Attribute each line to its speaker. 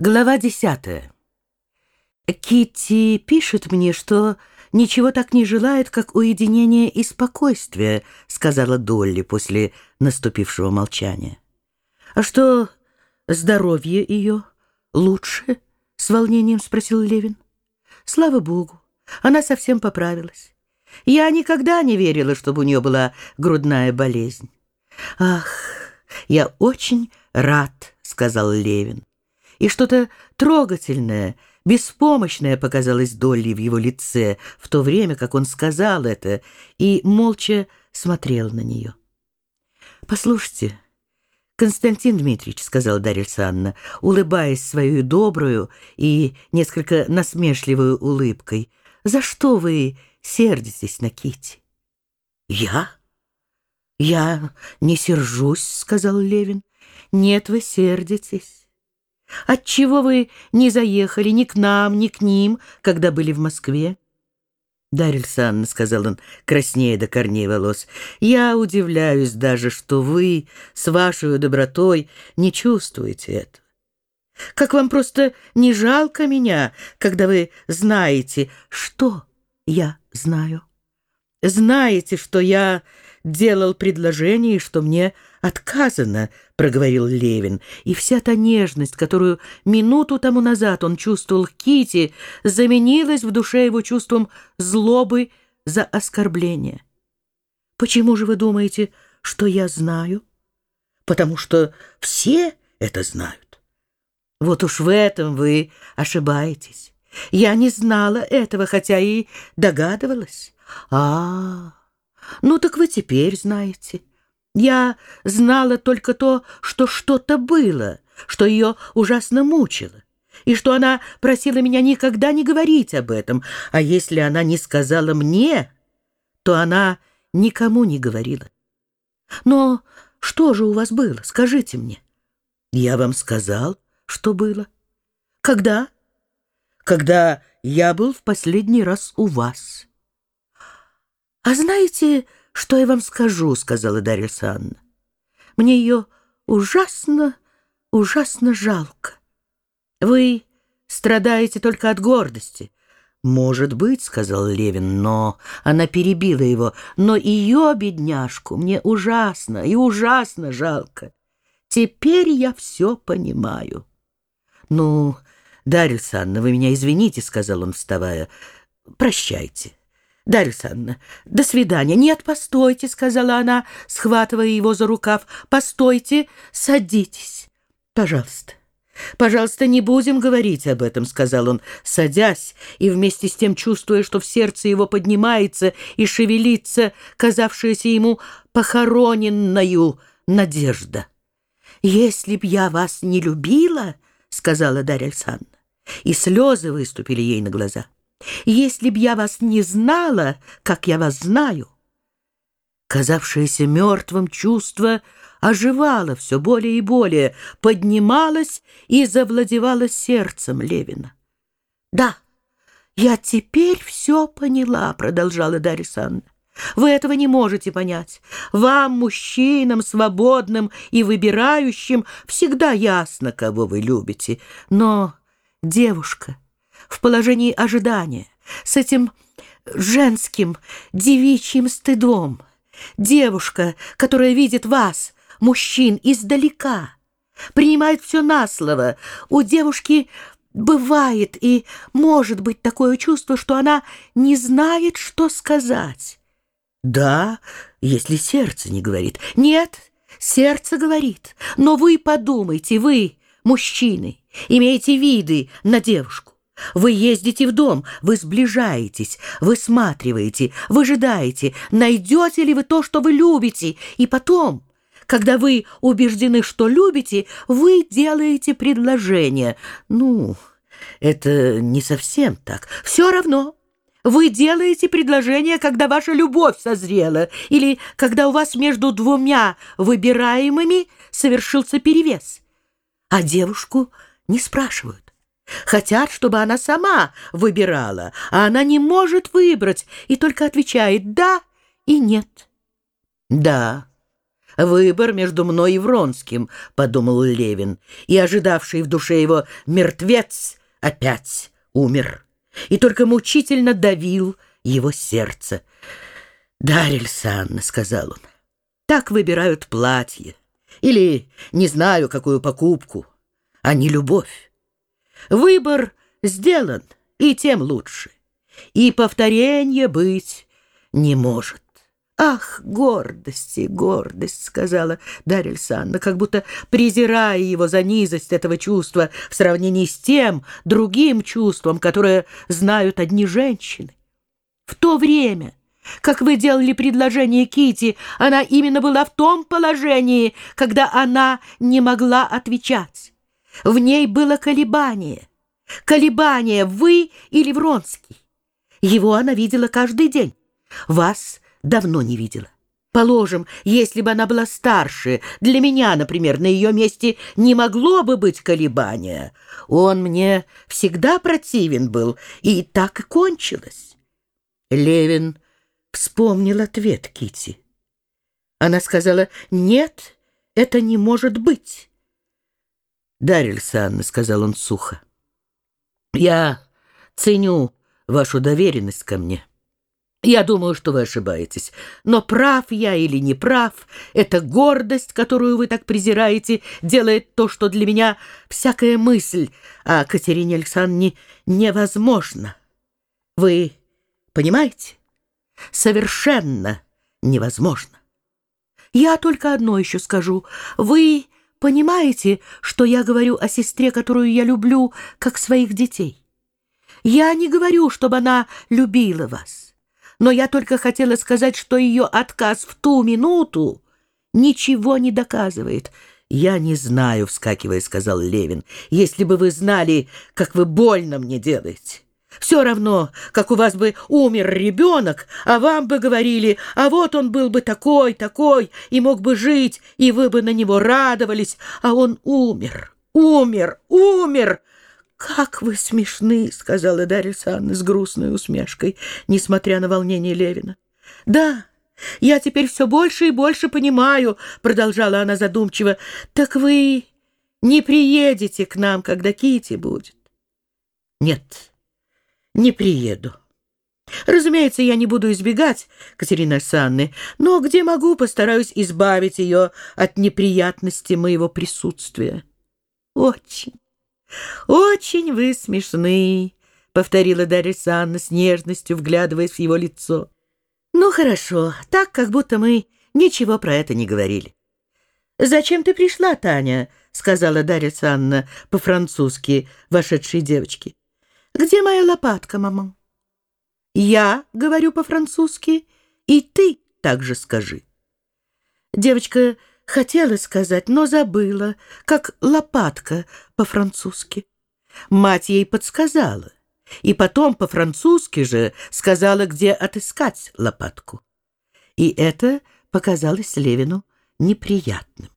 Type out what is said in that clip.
Speaker 1: Глава десятая. Китти пишет мне, что ничего так не желает, как уединения и спокойствия, сказала Долли после наступившего молчания. А что здоровье ее лучше? С волнением спросил Левин. Слава богу, она совсем поправилась. Я никогда не верила, чтобы у нее была грудная болезнь. Ах, я очень рад, сказал Левин и что-то трогательное, беспомощное показалось Долли в его лице в то время, как он сказал это, и молча смотрел на нее. «Послушайте, Константин Дмитриевич», — сказал Дарья Александровна, улыбаясь свою добрую и несколько насмешливую улыбкой, «за что вы сердитесь на Кити? «Я? Я не сержусь», — сказал Левин. «Нет, вы сердитесь. Отчего вы не заехали ни к нам, ни к ним, когда были в Москве? Дарья Александровна, — сказал он, краснея до корней волос, — я удивляюсь даже, что вы с вашей добротой не чувствуете этого. Как вам просто не жалко меня, когда вы знаете, что я знаю? Знаете, что я делал предложение, что мне отказано, — проговорил Левин, и вся та нежность, которую минуту тому назад он чувствовал к Кити, заменилась в душе его чувством злобы за оскорбление. Почему же вы думаете, что я знаю? Потому что все это знают. Вот уж в этом вы ошибаетесь. Я не знала этого, хотя и догадывалась. А, -а, -а ну так вы теперь знаете. Я знала только то, что что-то было, что ее ужасно мучило, и что она просила меня никогда не говорить об этом, а если она не сказала мне, то она никому не говорила. Но что же у вас было, скажите мне? Я вам сказал, что было. Когда? Когда я был в последний раз у вас. А знаете, что я вам скажу, сказала Дарья Санна. Мне ее ужасно, ужасно жалко. Вы страдаете только от гордости. Может быть, сказал Левин, но она перебила его. Но ее бедняжку мне ужасно и ужасно жалко. Теперь я все понимаю. Ну, Дарья Александровна, вы меня извините, сказал он, вставая. Прощайте. «Дарья Александровна, до свидания». «Нет, постойте», — сказала она, схватывая его за рукав. «Постойте, садитесь, пожалуйста». «Пожалуйста, не будем говорить об этом», — сказал он, садясь и вместе с тем чувствуя, что в сердце его поднимается и шевелится, казавшаяся ему похороненною надежда. «Если б я вас не любила», — сказала Дарья Александровна, и слезы выступили ей на глаза, — если б я вас не знала, как я вас знаю. Казавшееся мертвым чувство оживало все более и более, поднималось и завладевало сердцем Левина. «Да, я теперь все поняла», — продолжала Дарья Санна. «Вы этого не можете понять. Вам, мужчинам, свободным и выбирающим, всегда ясно, кого вы любите. Но девушка...» в положении ожидания, с этим женским девичьим стыдом. Девушка, которая видит вас, мужчин, издалека, принимает все на слово. У девушки бывает и может быть такое чувство, что она не знает, что сказать. Да, если сердце не говорит. Нет, сердце говорит. Но вы подумайте, вы, мужчины, имеете виды на девушку. Вы ездите в дом, вы сближаетесь, высматриваете, выжидаете, найдете ли вы то, что вы любите, и потом, когда вы убеждены, что любите, вы делаете предложение. Ну, это не совсем так. Все равно. Вы делаете предложение, когда ваша любовь созрела, или когда у вас между двумя выбираемыми совершился перевес. А девушку не спрашивают. Хотят, чтобы она сама выбирала, а она не может выбрать и только отвечает «да» и «нет». Да, Выбор между мной и Вронским, — подумал Левин, и ожидавший в душе его мертвец опять умер, и только мучительно давил его сердце. «Дарья Санна», — сказал он, — «так выбирают платье, или не знаю, какую покупку, а не любовь. Выбор сделан, и тем лучше, и повторения быть не может». «Ах, гордости, гордость!» — сказала Дарья Александровна, как будто презирая его за низость этого чувства в сравнении с тем другим чувством, которое знают одни женщины. В то время, как вы делали предложение Кити, она именно была в том положении, когда она не могла отвечать. В ней было колебание. Колебание вы или Вронский. Его она видела каждый день. Вас давно не видела. Положим, если бы она была старше, для меня, например, на ее месте не могло бы быть колебания. Он мне всегда противен был, и так и кончилось. Левин вспомнил ответ Кити. Она сказала, «Нет, это не может быть». «Дарья Александровна», — сказал он сухо, — «я ценю вашу доверенность ко мне». Я думаю, что вы ошибаетесь. Но прав я или не прав, эта гордость, которую вы так презираете, делает то, что для меня всякая мысль о Катерине Александровне невозможна. Вы понимаете? Совершенно невозможно. Я только одно еще скажу. Вы понимаете, что я говорю о сестре, которую я люблю, как своих детей? Я не говорю, чтобы она любила вас но я только хотела сказать, что ее отказ в ту минуту ничего не доказывает. «Я не знаю», — вскакивая, сказал Левин, «если бы вы знали, как вы больно мне делаете». Все равно, как у вас бы умер ребенок, а вам бы говорили, а вот он был бы такой, такой, и мог бы жить, и вы бы на него радовались, а он умер, умер, умер, «Как вы смешны!» — сказала Дарья Александровна с грустной усмешкой, несмотря на волнение Левина. «Да, я теперь все больше и больше понимаю», — продолжала она задумчиво. «Так вы не приедете к нам, когда Кити будет?» «Нет, не приеду». Разумеется, я не буду избегать Катерины Александровны, но где могу, постараюсь избавить ее от неприятности моего присутствия. Очень, «Очень вы смешны», — повторила Дарья Санна с нежностью, вглядываясь в его лицо. «Ну, хорошо, так, как будто мы ничего про это не говорили». «Зачем ты пришла, Таня?» — сказала Дарья Санна по-французски вошедшей девочке. «Где моя лопатка, мама?» «Я говорю по-французски, и ты также скажи». Девочка Хотела сказать, но забыла, как лопатка по-французски. Мать ей подсказала, и потом по-французски же сказала, где отыскать лопатку. И это показалось Левину неприятным.